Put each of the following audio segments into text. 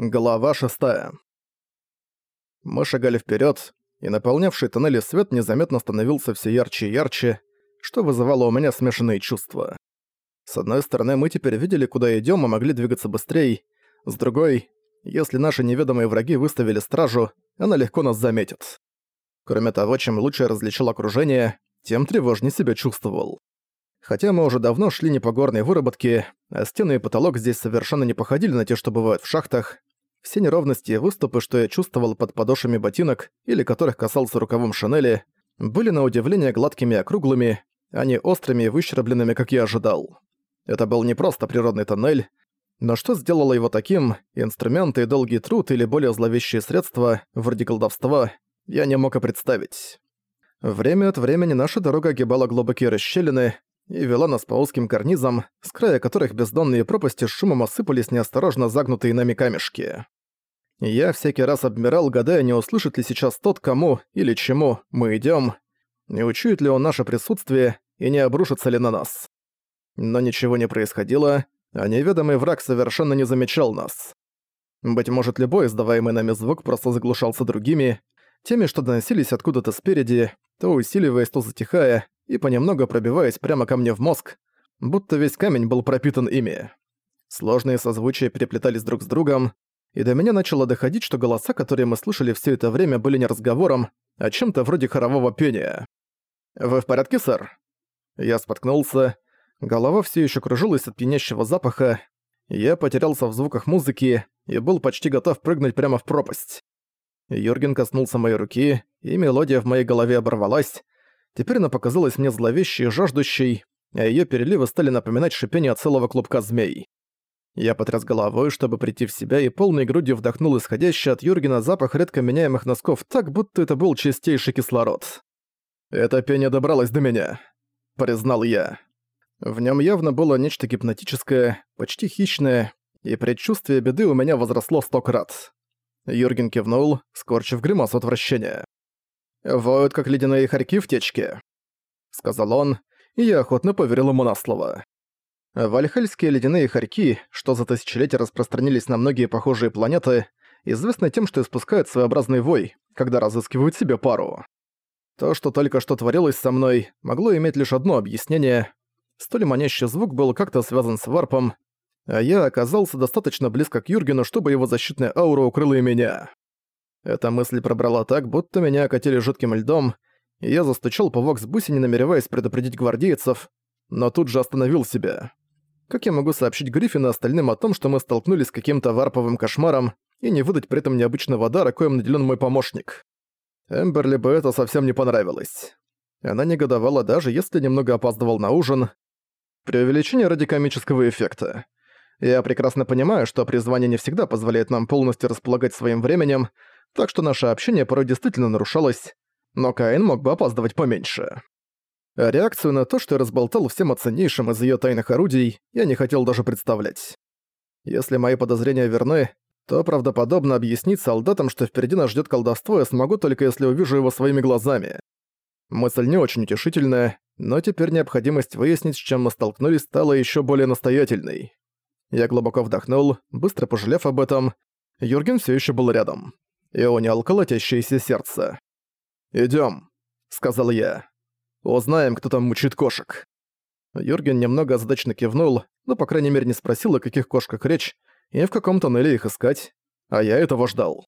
Глава 6. Мы шагали вперед, и наполнявший тоннели свет незаметно становился все ярче и ярче, что вызывало у меня смешанные чувства. С одной стороны, мы теперь видели, куда идем, и могли двигаться быстрее. С другой, если наши неведомые враги выставили стражу, она легко нас заметит. Кроме того, чем лучше различил окружение, тем тревожнее себя чувствовал. Хотя мы уже давно шли не по горной выработке, а стены и потолок здесь совершенно не походили на те, что бывают в шахтах, все неровности и выступы, что я чувствовал под подошвами ботинок или которых касался рукавом шинели, были на удивление гладкими и округлыми, а не острыми и выщербленными, как я ожидал. Это был не просто природный тоннель, но что сделало его таким, инструменты и долгий труд или более зловещие средства, вроде колдовства, я не мог и представить. Время от времени наша дорога огибала глубокие расщелины и вела нас по узким карнизам, с края которых бездонные пропасти с шумом осыпались неосторожно загнутые нами камешки. Я всякий раз обмирал, гадая, не услышит ли сейчас тот, кому или чему мы идем, не учует ли он наше присутствие и не обрушится ли на нас. Но ничего не происходило, а неведомый враг совершенно не замечал нас. Быть может, любой издаваемый нами звук просто заглушался другими, теми, что доносились откуда-то спереди, то усиливаясь, то затихая, и понемногу пробиваясь прямо ко мне в мозг, будто весь камень был пропитан ими. Сложные созвучия переплетались друг с другом, и до меня начало доходить, что голоса, которые мы слышали все это время, были не разговором, а чем-то вроде хорового пения. «Вы в порядке, сэр?» Я споткнулся, голова все еще кружилась от пьянящего запаха, я потерялся в звуках музыки и был почти готов прыгнуть прямо в пропасть. Юрген коснулся моей руки, и мелодия в моей голове оборвалась, Теперь она показалась мне зловещей и жаждущей, а её переливы стали напоминать шипение целого клубка змей. Я потряс головой, чтобы прийти в себя, и полной грудью вдохнул исходящий от Юргена запах редко меняемых носков так, будто это был чистейший кислород. «Это пение добралось до меня», — признал я. В нём явно было нечто гипнотическое, почти хищное, и предчувствие беды у меня возросло сто крат. Юрген кивнул, скорчив гримасу отвращения. «Воют, как ледяные хорьки в течке», — сказал он, и я охотно поверил ему на слово. Вальхальские ледяные хорьки, что за тысячелетия распространились на многие похожие планеты, известны тем, что испускают своеобразный вой, когда разыскивают себе пару. То, что только что творилось со мной, могло иметь лишь одно объяснение. Столь манящий звук был как-то связан с варпом, а я оказался достаточно близко к Юргену, чтобы его защитная аура укрыла и меня. Эта мысль пробрала так, будто меня окатили жидким льдом, и я застучал по вокс-бусе, намереваясь предупредить гвардейцев, но тут же остановил себя. Как я могу сообщить Гриффину остальным о том, что мы столкнулись с каким-то варповым кошмаром, и не выдать при этом необычного дара, коим наделен мой помощник? Эмберли бы это совсем не понравилось. Она негодовала даже, если немного опаздывал на ужин. Преувеличение ради комического эффекта. Я прекрасно понимаю, что призвание не всегда позволяет нам полностью располагать своим временем, так что наше общение порой действительно нарушалось, но Каин мог бы опаздывать поменьше. Реакцию на то, что я разболтал всем о ценнейшем из её тайных орудий, я не хотел даже представлять. Если мои подозрения верны, то правдоподобно объяснить солдатам, что впереди нас ждёт колдовство, я смогу только если увижу его своими глазами. Мысль не очень утешительная, но теперь необходимость выяснить, с чем мы столкнулись, стала ещё более настоятельной. Я глубоко вдохнул, быстро пожалев об этом. Юрген всё ещё был рядом и унял колотящееся сердце. «Идём», — сказал я. «Узнаем, кто там мучит кошек». Юрген немного озадачно кивнул, но по крайней мере не спросил, о каких кошках речь, и в каком тоннеле их искать, а я этого ждал.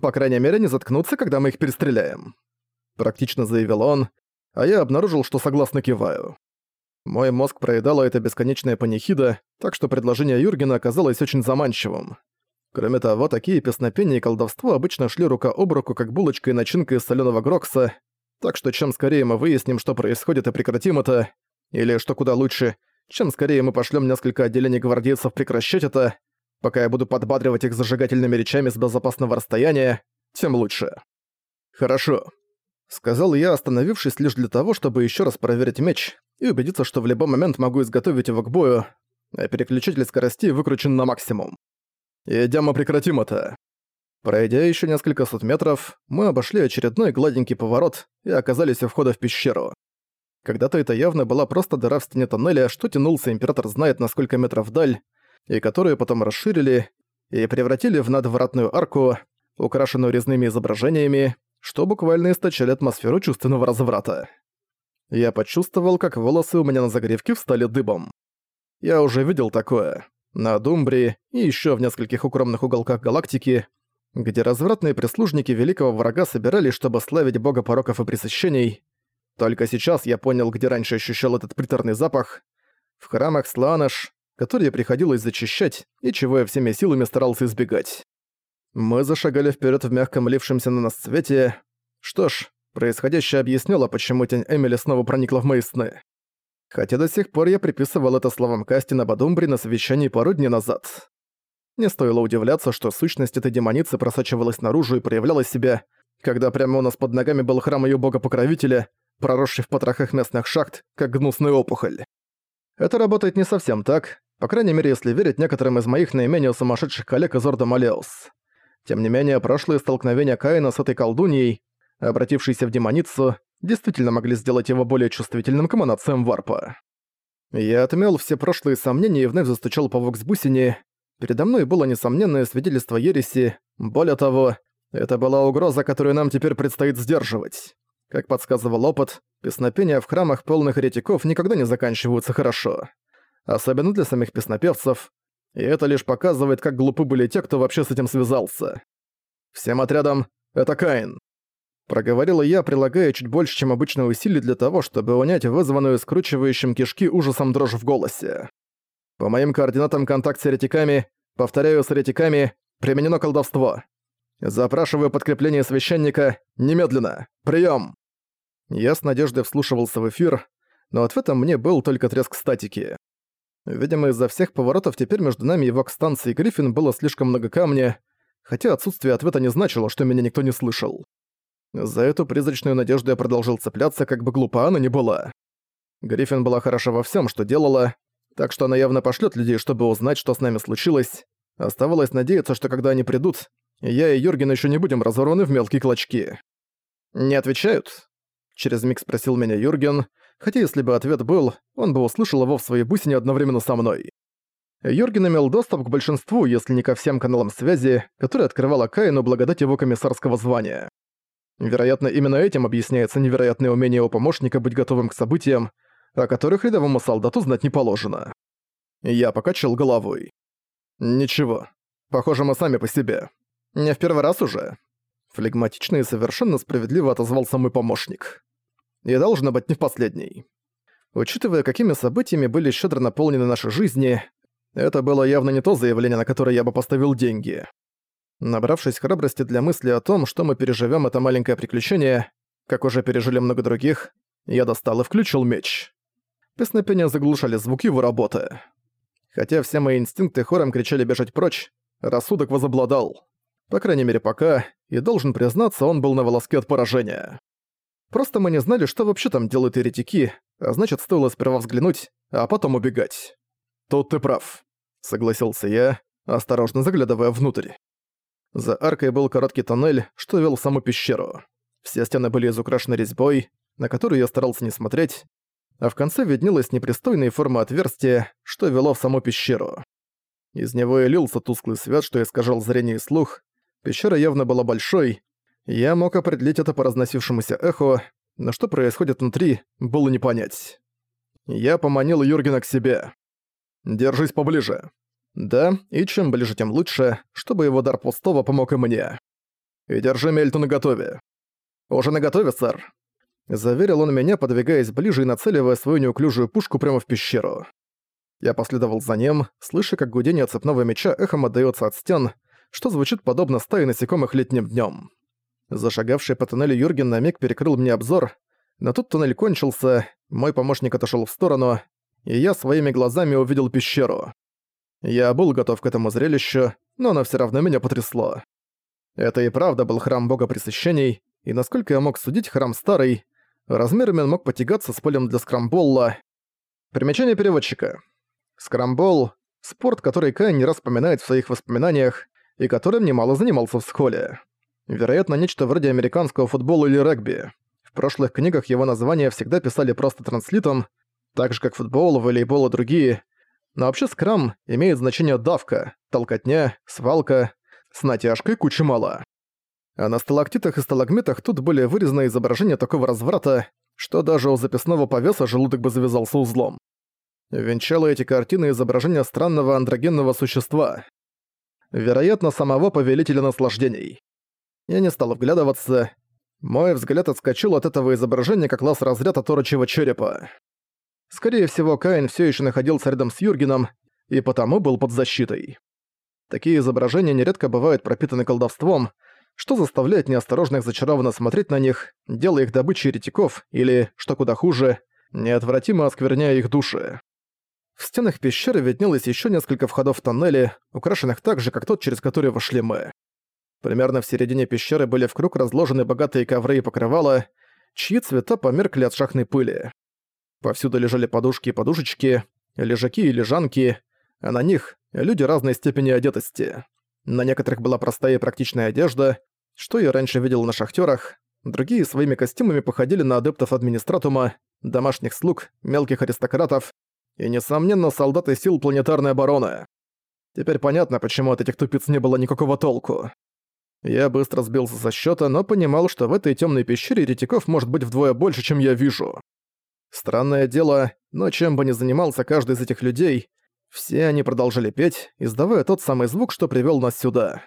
«По крайней мере не заткнуться, когда мы их перестреляем», — практично заявил он, а я обнаружил, что согласно киваю. Мой мозг проедала эта бесконечная панихида, так что предложение Юргена оказалось очень заманчивым. Кроме того, такие песнопения и колдовство обычно шли рука об руку, как булочка и начинка из солёного грокса, так что чем скорее мы выясним, что происходит и прекратим это, или, что куда лучше, чем скорее мы пошлём несколько отделений гвардейцев прекращать это, пока я буду подбадривать их зажигательными речами с безопасного расстояния, тем лучше. «Хорошо», — сказал я, остановившись лишь для того, чтобы ещё раз проверить меч и убедиться, что в любой момент могу изготовить его к бою, а переключатель скоростей выкручен на максимум. Идем и прекратим это». Пройдя еще несколько сот метров, мы обошли очередной гладенький поворот и оказались у входа в пещеру. Когда-то это явно была просто дыра в стене тоннеля, что тянулся император знает на сколько метров вдаль, и которую потом расширили, и превратили в надвратную арку, украшенную резными изображениями, что буквально источали атмосферу чувственного разврата. Я почувствовал, как волосы у меня на загривке встали дыбом. Я уже видел такое. На Думбре и еще в нескольких укромных уголках галактики, где развратные прислужники великого врага собирались, чтобы славить бога пороков и пресыщений. Только сейчас я понял, где раньше ощущал этот приторный запах. В храмах Сланаш, которые приходилось зачищать, и чего я всеми силами старался избегать. Мы зашагали вперед в мягком лившемся на нас свете. Что ж, происходящее объясняло, почему тень Эмили снова проникла в мои сны. Хотя до сих пор я приписывал это словам Касти на Бадумбре на совещании пару дней назад. Не стоило удивляться, что сущность этой демоницы просачивалась наружу и проявляла себя, когда прямо у нас под ногами был храм ее бога-покровителя, проросший в потрохах местных шахт, как гнусная опухоль. Это работает не совсем так, по крайней мере, если верить некоторым из моих наименее сумасшедших коллег из Орда Малеус. Тем не менее, прошлые столкновения Каина с этой колдуньей, обратившейся в демоницу, действительно могли сделать его более чувствительным к эманациям варпа. Я отмел все прошлые сомнения и вновь застучал по воксбусине. Передо мной было несомненное свидетельство ереси, более того, это была угроза, которую нам теперь предстоит сдерживать. Как подсказывал опыт, песнопения в храмах полных еретиков никогда не заканчиваются хорошо. Особенно для самих песнопевцев, и это лишь показывает, как глупы были те, кто вообще с этим связался. Всем отрядам «Это Каин». Проговорила я, прилагая чуть больше, чем обычно усилий для того, чтобы унять вызванную скручивающим кишки ужасом дрожь в голосе. По моим координатам контакт с еретиками, повторяю, с еретиками, применено колдовство. Запрашиваю подкрепление священника немедленно. Прием. Я с надеждой вслушивался в эфир, но ответом мне был только треск статики. Видимо, из-за всех поворотов теперь между нами и вокс-станцией Гриффин было слишком много камня, хотя отсутствие ответа не значило, что меня никто не слышал. За эту призрачную надежду я продолжил цепляться, как бы глупа она ни была. Гриффин была хороша во всем, что делала, так что она явно пошлет людей, чтобы узнать, что с нами случилось. Оставалось надеяться, что когда они придут, я и Юрген еще не будем разорваны в мелкие клочки. «Не отвечают?» Через миг спросил меня Юрген, хотя если бы ответ был, он бы услышал его в своей бусине одновременно со мной. Юрген имел доступ к большинству, если не ко всем каналам связи, которые открывала Каину благодать его комиссарского звания. Вероятно, именно этим объясняется невероятное умение его помощника быть готовым к событиям, о которых рядовому солдату знать не положено. Я покачал головой. «Ничего. Похоже, мы сами по себе. Не в первый раз уже». Флегматично и совершенно справедливо отозвался мой помощник. «И должно быть не в последний». Учитывая, какими событиями были щедро наполнены наши жизни, это было явно не то заявление, на которое я бы поставил деньги. Набравшись храбрости для мысли о том, что мы переживем это маленькое приключение, как уже пережили много других, я достал и включил меч. Песнопения заглушали звуки его работы. Хотя все мои инстинкты хором кричали бежать прочь, рассудок возобладал. По крайней мере пока, и должен признаться, он был на волоске от поражения. Просто мы не знали, что вообще там делают еретики, а значит, стоило сперва взглянуть, а потом убегать. «Тут ты прав», — согласился я, осторожно заглядывая внутрь. За аркой был короткий тоннель, что вел в саму пещеру. Все стены были изукрашены резьбой, на которую я старался не смотреть, а в конце виднелась непристойная форма отверстия, что вело в саму пещеру. Из него и лился тусклый свет, что искажал зрение и слух. Пещера явно была большой. Я мог определить это по разносившемуся эху, но что происходит внутри, было не понять. Я поманил Юргена к себе. «Держись поближе», да, и чем ближе, тем лучше, чтобы его дар пустого помог и мне. И держи Мельту наготове. Уже наготове, сэр. Заверил он меня, подвигаясь ближе и нацеливая свою неуклюжую пушку прямо в пещеру. Я последовал за ним, слыша, как гудение цепного меча эхом отдаётся от стен, что звучит подобно стае насекомых летним днём. Зашагавший по туннелю Юрген на миг перекрыл мне обзор, но тут туннель кончился, мой помощник отошёл в сторону, и я своими глазами увидел пещеру. Я был готов к этому зрелищу, но оно все равно меня потрясло. Это и правда был храм бога пресыщений, и насколько я мог судить, храм старый, размерами он мог потягаться с полем для скрамболла. Примечание переводчика. Скрамбол — спорт, который Кай не раз вспоминает в своих воспоминаниях, и которым немало занимался в схоле. Вероятно, нечто вроде американского футбола или регби. В прошлых книгах его названия всегда писали просто транслитом, так же как футбол, волейбол и другие, но вообще скрам имеет значение давка, толкотня, свалка, с натяжкой куча мала. А на сталактитах и сталагмитах тут были вырезаны изображения такого разврата, что даже у записного повеса желудок бы завязался узлом. Венчало эти картины изображения странного андрогенного существа. Вероятно, самого повелителя наслаждений. Я не стал вглядываться. Мой взгляд отскочил от этого изображения как лаз разряд от орочего черепа. Скорее всего, Каин все еще находился рядом с Юргеном и потому был под защитой. Такие изображения нередко бывают пропитаны колдовством, что заставляет неосторожных зачарованно смотреть на них, делая их добычей еретиков или, что куда хуже, неотвратимо оскверняя их души. В стенах пещеры виднелось еще несколько входов в тоннели, украшенных так же, как тот, через который вошли мы. Примерно в середине пещеры были в круг разложены богатые ковры и покрывала, чьи цвета померкли от шахтной пыли. Повсюду лежали подушки и подушечки, лежаки и лежанки, а на них люди разной степени одетости. На некоторых была простая и практичная одежда, что я раньше видел на шахтерах, другие своими костюмами походили на адептов администратума, домашних слуг, мелких аристократов и, несомненно, солдаты сил планетарной обороны. Теперь понятно, почему от этих тупиц не было никакого толку. Я быстро сбился со счета, но понимал, что в этой темной пещере ретиков может быть вдвое больше, чем я вижу. Странное дело, но чем бы ни занимался каждый из этих людей, все они продолжали петь, издавая тот самый звук, что привел нас сюда.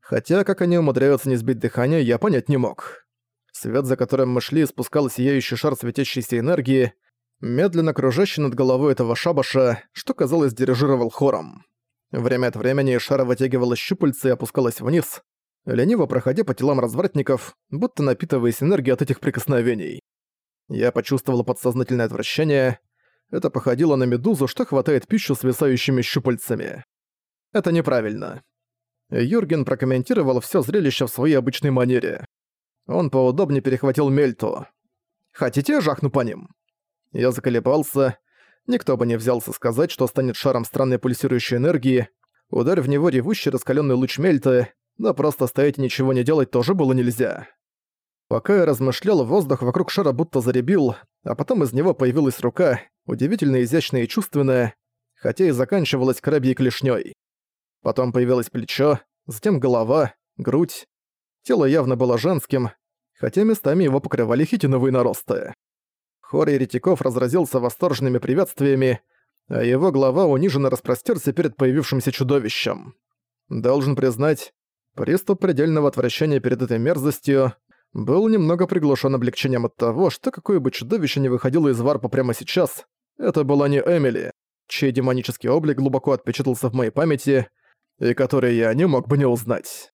Хотя, как они умудряются не сбить дыхание, я понять не мог. Свет, за которым мы шли, спускал сияющий шар светящейся энергии, медленно кружащий над головой этого шабаша, что, казалось, дирижировал хором. Время от времени шара вытягивалась щупальца и опускалась вниз, лениво проходя по телам развратников, будто напитываясь энергией от этих прикосновений. Я почувствовал подсознательное отвращение. Это походило на медузу, что хватает пищу свисающими щупальцами. Это неправильно. Юрген прокомментировал все зрелище в своей обычной манере. Он поудобнее перехватил Мельту. «Хотите, жахну по ним?» Я заколебался. Никто бы не взялся сказать, что станет шаром странной пульсирующей энергии. Ударь в него ревущий раскаленный луч Мельты, но просто стоять и ничего не делать тоже было нельзя. Пока я размышлял, воздух вокруг шара будто заребил, а потом из него появилась рука, удивительно изящная и чувственная, хотя и заканчивалась крабьей клешнёй. Потом появилось плечо, затем голова, грудь. Тело явно было женским, хотя местами его покрывали хитиновые наросты. Хор еретиков разразился восторженными приветствиями, а его глава униженно распростерся перед появившимся чудовищем. Должен признать, приступ предельного отвращения перед этой мерзостью был немного приглушен облегчением от того, что какое бы чудовище не выходило из варпа прямо сейчас, это была не Эмили, чей демонический облик глубоко отпечатался в моей памяти, и который я не мог бы не узнать.